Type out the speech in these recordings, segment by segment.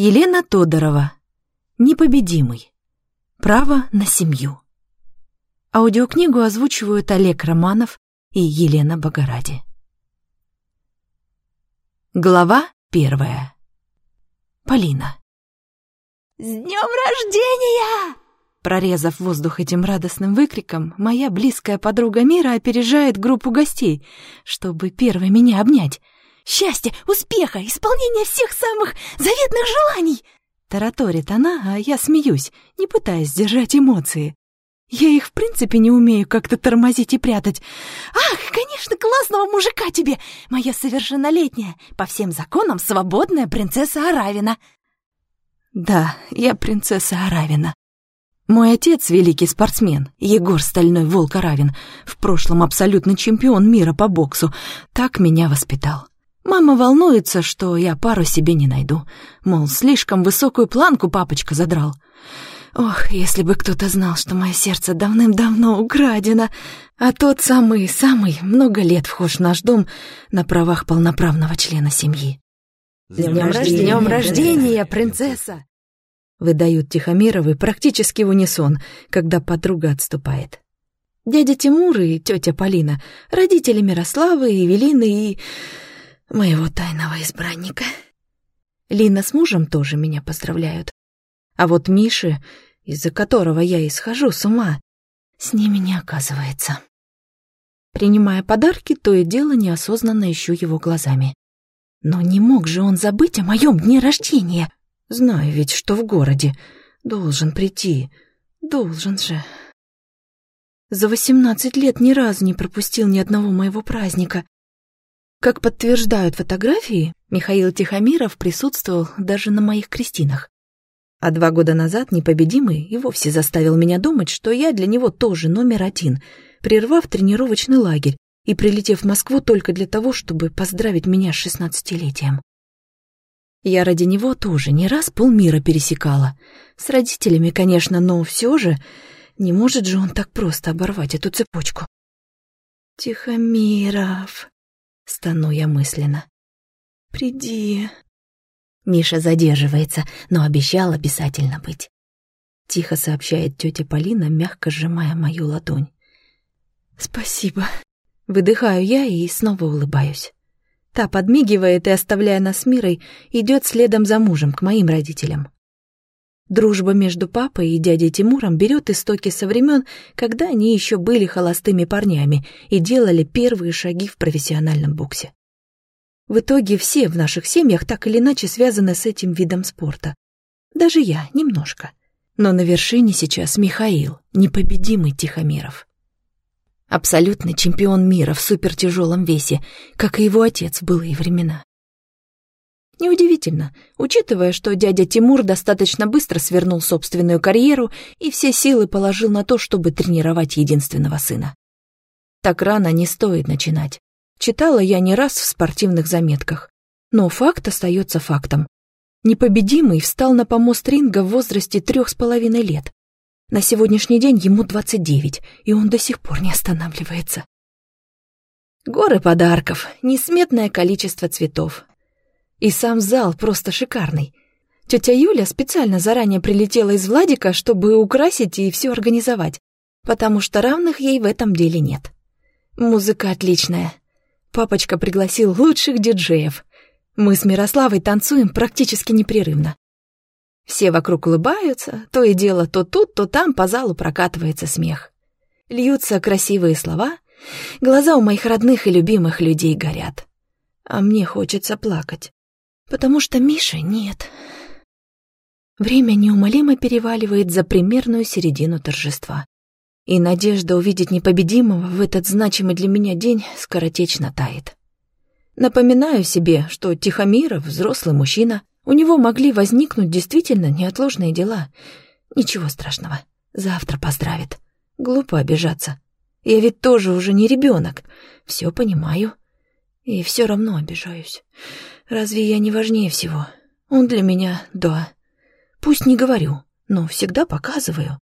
Елена Тодорова. Непобедимый. Право на семью. Аудиокнигу озвучивают Олег Романов и Елена Богоради. Глава первая. Полина. «С днем рождения!» Прорезав воздух этим радостным выкриком, моя близкая подруга Мира опережает группу гостей, чтобы первой меня обнять. «Счастья, успеха, исполнения всех самых заветных желаний!» Тараторит она, а я смеюсь, не пытаясь сдержать эмоции. Я их в принципе не умею как-то тормозить и прятать. «Ах, конечно, классного мужика тебе! Моя совершеннолетняя, по всем законам свободная принцесса Аравина!» Да, я принцесса Аравина. Мой отец — великий спортсмен, Егор Стальной Волк Аравин, в прошлом абсолютный чемпион мира по боксу, так меня воспитал. Мама волнуется, что я пару себе не найду, мол, слишком высокую планку папочка задрал. Ох, если бы кто-то знал, что мое сердце давным-давно украдено, а тот самый-самый много лет вхож в наш дом на правах полноправного члена семьи. «С днем рождения, днем рождения принцесса!» Выдают Тихомировы практически в унисон, когда подруга отступает. Дядя Тимур и тетя Полина, родители Мирославы, Евелины и... моего тайного избранника. Лина с мужем тоже меня поздравляют. А вот Миши, из-за которого я исхожу с ума, с ними не оказывается. Принимая подарки, то и дело неосознанно ищу его глазами. Но не мог же он забыть о моем дне рождения. Знаю ведь, что в городе. Должен прийти. Должен же. За восемнадцать лет ни разу не пропустил ни одного моего праздника. Как подтверждают фотографии, Михаил Тихомиров присутствовал даже на моих крестинах. А два года назад непобедимый и вовсе заставил меня думать, что я для него тоже номер один, прервав тренировочный лагерь и прилетев в Москву только для того, чтобы поздравить меня с шестнадцатилетием. Я ради него тоже не раз полмира пересекала. С родителями, конечно, но все же не может же он так просто оборвать эту цепочку. «Тихомиров», — стану я мысленно, — «приди». Миша задерживается, но обещал обязательно быть. Тихо сообщает тетя Полина, мягко сжимая мою ладонь. «Спасибо». Выдыхаю я и снова улыбаюсь. Та подмигивает и, оставляя нас с Мирой, идет следом за мужем к моим родителям. Дружба между папой и дядей Тимуром берет истоки со времен, когда они еще были холостыми парнями и делали первые шаги в профессиональном боксе. В итоге все в наших семьях так или иначе связаны с этим видом спорта. Даже я немножко. Но на вершине сейчас Михаил, непобедимый Тихомиров. Абсолютный чемпион мира в супертяжелом весе, как и его отец в былые времена. Неудивительно, учитывая, что дядя Тимур достаточно быстро свернул собственную карьеру и все силы положил на то, чтобы тренировать единственного сына. Так рано не стоит начинать. Читала я не раз в спортивных заметках. Но факт остается фактом. Непобедимый встал на помост ринга в возрасте трех с половиной лет. На сегодняшний день ему 29, и он до сих пор не останавливается. Горы подарков, несметное количество цветов. И сам зал просто шикарный. Тетя Юля специально заранее прилетела из Владика, чтобы украсить и все организовать, потому что равных ей в этом деле нет. Музыка отличная. Папочка пригласил лучших диджеев. Мы с Мирославой танцуем практически непрерывно. Все вокруг улыбаются, то и дело то тут, то там по залу прокатывается смех. Льются красивые слова, глаза у моих родных и любимых людей горят. А мне хочется плакать, потому что Миши нет. Время неумолимо переваливает за примерную середину торжества. И надежда увидеть непобедимого в этот значимый для меня день скоротечно тает. Напоминаю себе, что Тихомиров — взрослый мужчина, у него могли возникнуть действительно неотложные дела. Ничего страшного. Завтра поздравит. Глупо обижаться. Я ведь тоже уже не ребенок. Все понимаю. И все равно обижаюсь. Разве я не важнее всего? Он для меня — да. Пусть не говорю, но всегда показываю.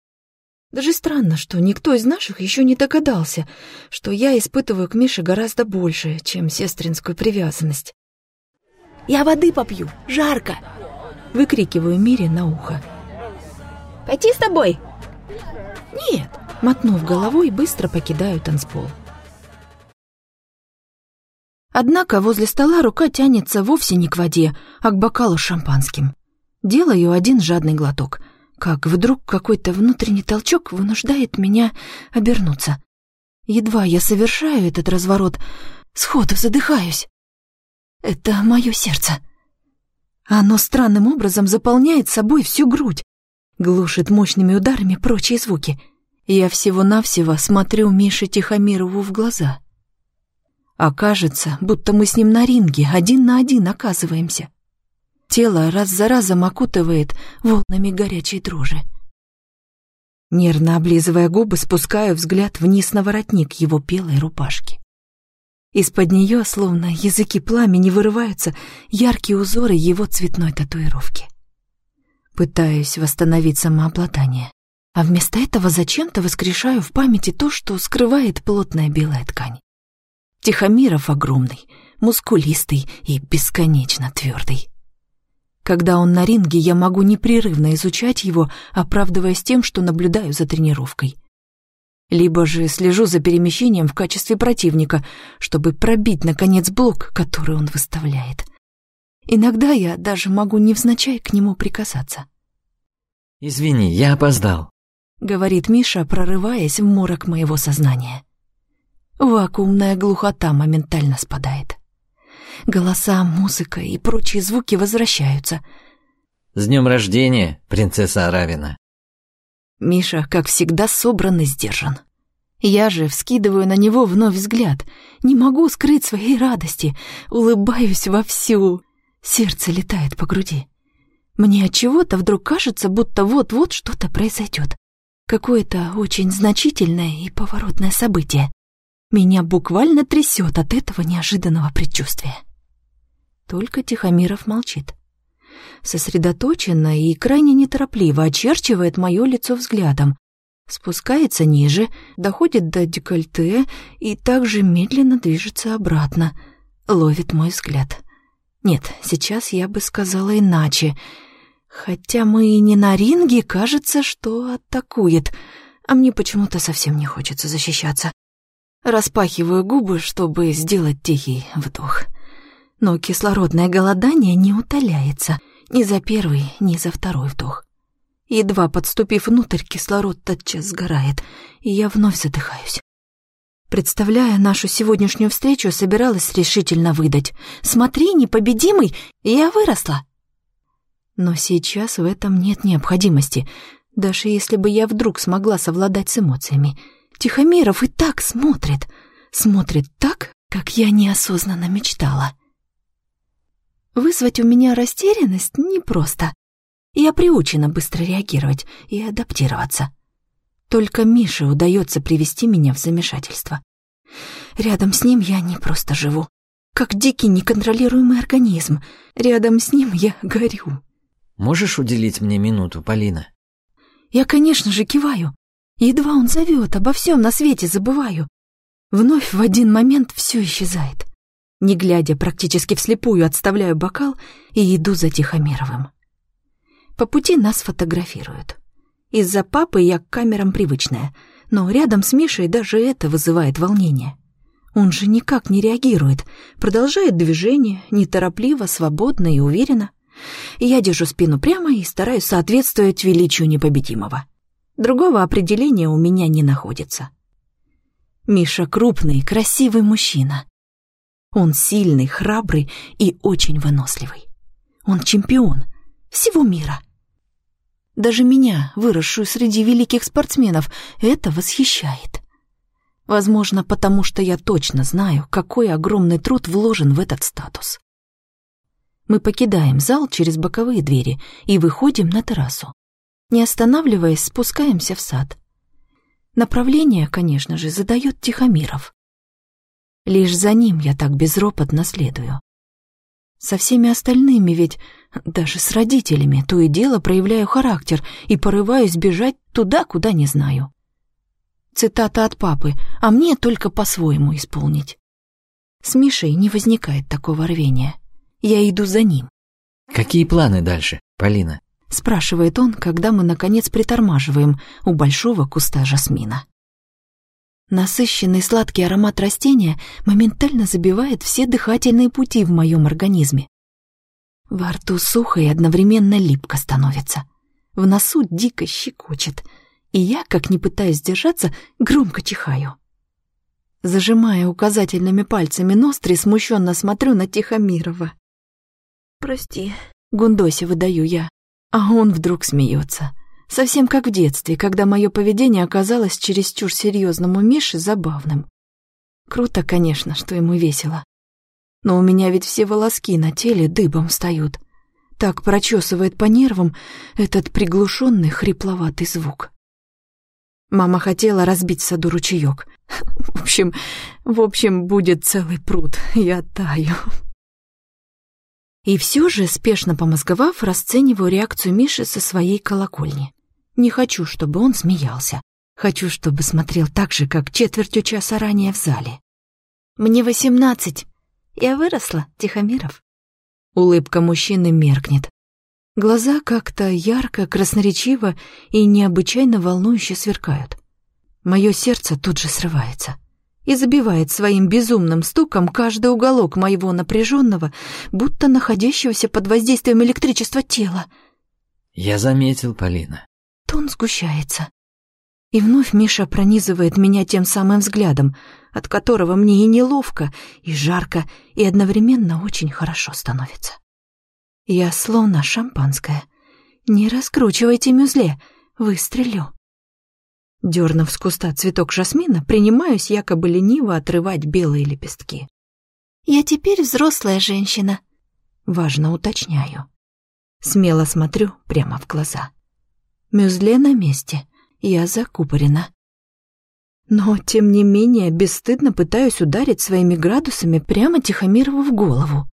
Даже странно, что никто из наших еще не догадался, что я испытываю к Мише гораздо больше, чем сестринскую привязанность. Я воды попью, жарко. Выкрикиваю Мире на ухо. «Пойти с тобой?» «Нет», мотнув головой, быстро покидаю танцпол. Однако возле стола рука тянется вовсе не к воде, а к бокалу с шампанским. Делаю один жадный глоток, как вдруг какой-то внутренний толчок вынуждает меня обернуться. Едва я совершаю этот разворот, сходу задыхаюсь. Это мое сердце. Оно странным образом заполняет собой всю грудь, глушит мощными ударами прочие звуки. Я всего-навсего смотрю Мише Тихомирову в глаза. Окажется, будто мы с ним на ринге один на один оказываемся. Тело раз за разом окутывает волнами горячей дрожи. Нервно облизывая губы, спускаю взгляд вниз на воротник его белой рубашки. Из-под нее, словно языки пламени, вырываются яркие узоры его цветной татуировки. Пытаюсь восстановить самообладание, а вместо этого зачем-то воскрешаю в памяти то, что скрывает плотная белая ткань. Тихомиров огромный, мускулистый и бесконечно твердый. Когда он на ринге, я могу непрерывно изучать его, оправдываясь тем, что наблюдаю за тренировкой. Либо же слежу за перемещением в качестве противника, чтобы пробить, наконец, блок, который он выставляет. Иногда я даже могу невзначай к нему прикасаться. «Извини, я опоздал», — говорит Миша, прорываясь в морок моего сознания. Вакуумная глухота моментально спадает. Голоса, музыка и прочие звуки возвращаются. «С днем рождения, принцесса Аравина!» Миша, как всегда, собран и сдержан. Я же вскидываю на него вновь взгляд. Не могу скрыть своей радости. Улыбаюсь вовсю. Сердце летает по груди. Мне от чего-то вдруг кажется, будто вот-вот что-то произойдет. Какое-то очень значительное и поворотное событие. Меня буквально трясет от этого неожиданного предчувствия. Только Тихомиров молчит. Сосредоточенно и крайне неторопливо очерчивает мое лицо взглядом, спускается ниже, доходит до декольте и также медленно движется обратно, ловит мой взгляд. Нет, сейчас я бы сказала иначе. Хотя мы и не на ринге, кажется, что атакует, а мне почему-то совсем не хочется защищаться. Распахиваю губы, чтобы сделать тихий вдох. Но кислородное голодание не утоляется ни за первый, ни за второй вдох. Едва подступив внутрь, кислород тотчас сгорает, и я вновь задыхаюсь. Представляя нашу сегодняшнюю встречу, собиралась решительно выдать. «Смотри, непобедимый, я выросла!» Но сейчас в этом нет необходимости, даже если бы я вдруг смогла совладать с эмоциями — Тихомиров и так смотрит. Смотрит так, как я неосознанно мечтала. Вызвать у меня растерянность непросто. Я приучена быстро реагировать и адаптироваться. Только Мише удается привести меня в замешательство. Рядом с ним я не просто живу. Как дикий неконтролируемый организм. Рядом с ним я горю. «Можешь уделить мне минуту, Полина?» Я, конечно же, киваю. Едва он зовет, обо всем на свете забываю. Вновь в один момент все исчезает. Не глядя, практически вслепую отставляю бокал и иду за Тихомировым. По пути нас фотографируют. Из-за папы я к камерам привычная, но рядом с Мишей даже это вызывает волнение. Он же никак не реагирует, продолжает движение, неторопливо, свободно и уверенно. Я держу спину прямо и стараюсь соответствовать величию непобедимого. Другого определения у меня не находится. Миша крупный, красивый мужчина. Он сильный, храбрый и очень выносливый. Он чемпион всего мира. Даже меня, выросшую среди великих спортсменов, это восхищает. Возможно, потому что я точно знаю, какой огромный труд вложен в этот статус. Мы покидаем зал через боковые двери и выходим на террасу. Не останавливаясь, спускаемся в сад. Направление, конечно же, задает Тихомиров. Лишь за ним я так безропотно следую. Со всеми остальными ведь, даже с родителями, то и дело проявляю характер и порываюсь бежать туда, куда не знаю. Цитата от папы, а мне только по-своему исполнить. С Мишей не возникает такого рвения. Я иду за ним. Какие планы дальше? Полина, — спрашивает он, когда мы, наконец, притормаживаем у большого куста жасмина. Насыщенный сладкий аромат растения моментально забивает все дыхательные пути в моем организме. Во рту сухо и одновременно липко становится. В носу дико щекочет, и я, как не пытаясь сдержаться, громко чихаю. Зажимая указательными пальцами ноздри, смущенно смотрю на Тихомирова. «Прости», — Гундосе выдаю я, а он вдруг смеется. Совсем как в детстве, когда мое поведение оказалось чересчур серьезному Мише забавным. Круто, конечно, что ему весело. Но у меня ведь все волоски на теле дыбом встают. Так прочесывает по нервам этот приглушенный хрипловатый звук. Мама хотела разбить в саду ручеёк. В общем, в общем, будет целый пруд, я таю. И все же, спешно помозговав, расцениваю реакцию Миши со своей колокольни. Не хочу, чтобы он смеялся. Хочу, чтобы смотрел так же, как четвертью часа ранее в зале. «Мне восемнадцать. Я выросла, Тихомиров». Улыбка мужчины меркнет. Глаза как-то ярко, красноречиво и необычайно волнующе сверкают. Мое сердце тут же срывается и забивает своим безумным стуком каждый уголок моего напряженного, будто находящегося под воздействием электричества тела. Я заметил, Полина. Тон сгущается. И вновь Миша пронизывает меня тем самым взглядом, от которого мне и неловко, и жарко, и одновременно очень хорошо становится. Я словно шампанское. Не раскручивайте мюзле, выстрелю. Дернув с куста цветок жасмина, принимаюсь якобы лениво отрывать белые лепестки. «Я теперь взрослая женщина», — важно уточняю. Смело смотрю прямо в глаза. Мюзле на месте, я закупорена. Но, тем не менее, бесстыдно пытаюсь ударить своими градусами прямо Тихомирову в голову.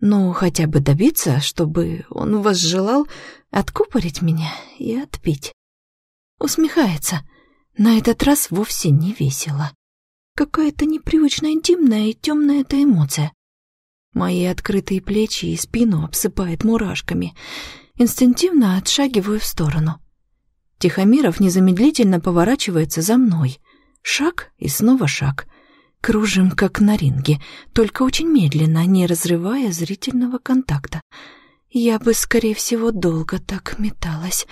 Ну, хотя бы добиться, чтобы он возжелал откупорить меня и отпить. Усмехается — на этот раз вовсе не весело. Какая-то непривычно интимная и темная эта эмоция. Мои открытые плечи и спину обсыпает мурашками. Инстинктивно отшагиваю в сторону. Тихомиров незамедлительно поворачивается за мной. Шаг и снова шаг. Кружим, как на ринге, только очень медленно, не разрывая зрительного контакта. Я бы, скорее всего, долго так металась.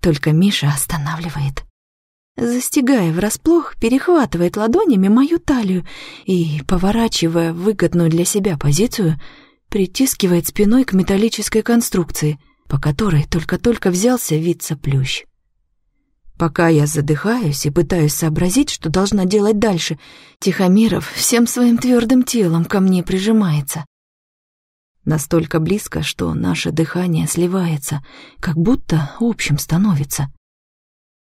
Только Миша останавливает застигая врасплох, перехватывает ладонями мою талию и, поворачивая выгодную для себя позицию, притискивает спиной к металлической конструкции, по которой только-только взялся вице-плющ. Пока я задыхаюсь и пытаюсь сообразить, что должна делать дальше, Тихомиров всем своим твердым телом ко мне прижимается. Настолько близко, что наше дыхание сливается, как будто общим становится.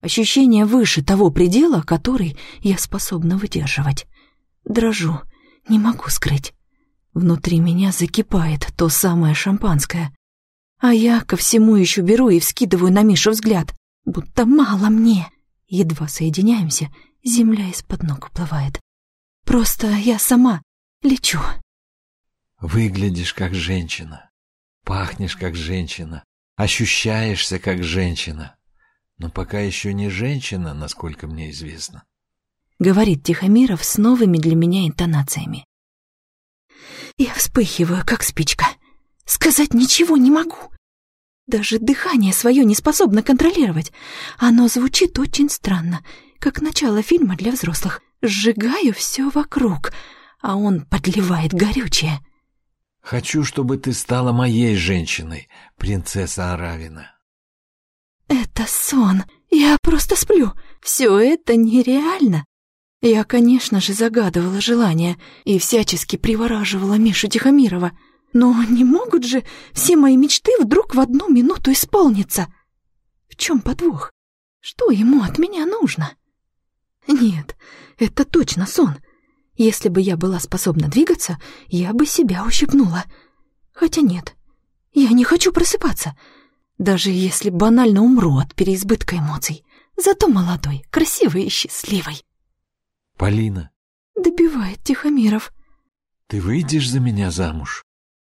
Ощущение выше того предела, который я способна выдерживать. Дрожу, не могу скрыть. Внутри меня закипает то самое шампанское. А я ко всему еще беру и вскидываю на Мишу взгляд, будто мало мне. Едва соединяемся, земля из-под ног уплывает. Просто я сама лечу. Выглядишь как женщина, пахнешь как женщина, ощущаешься как женщина но пока еще не женщина, насколько мне известно. Говорит Тихомиров с новыми для меня интонациями. Я вспыхиваю, как спичка. Сказать ничего не могу. Даже дыхание свое не способна контролировать. Оно звучит очень странно, как начало фильма для взрослых. Сжигаю все вокруг, а он подливает горючее. «Хочу, чтобы ты стала моей женщиной, принцесса Аравина», это сон. Я просто сплю. Все это нереально. Я, конечно же, загадывала желание и всячески привораживала Мишу Тихомирова. Но не могут же все мои мечты вдруг в одну минуту исполниться. В чем подвох? Что ему от меня нужно? Нет, это точно сон. Если бы я была способна двигаться, я бы себя ущипнула. Хотя нет, я не хочу просыпаться даже если банально умру от переизбытка эмоций. Зато молодой, красивый и счастливый. Полина. Добивает Тихомиров. Ты выйдешь за меня замуж?